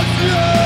Yeah.